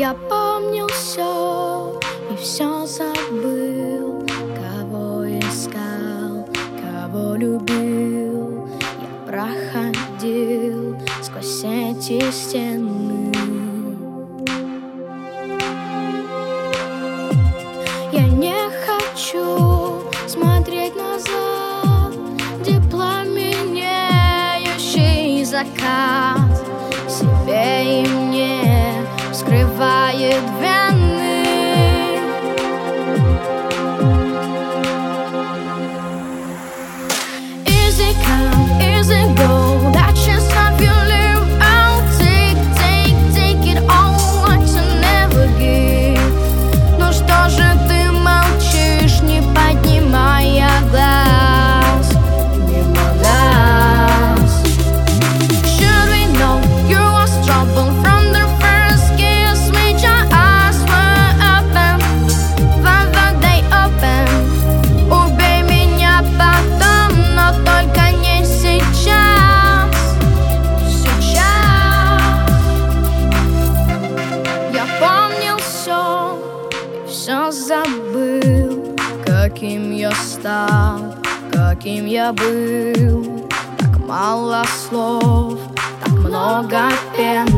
Я помнил все и все забыл. Кого искал, кого любил. Я проходил сквозь эти стены. Я не хочу смотреть назад Где пламенеющий закат. Себе и мне вскрывает вены Easy come, easy Каким я стал, каким я был. Так мало слов, так много пены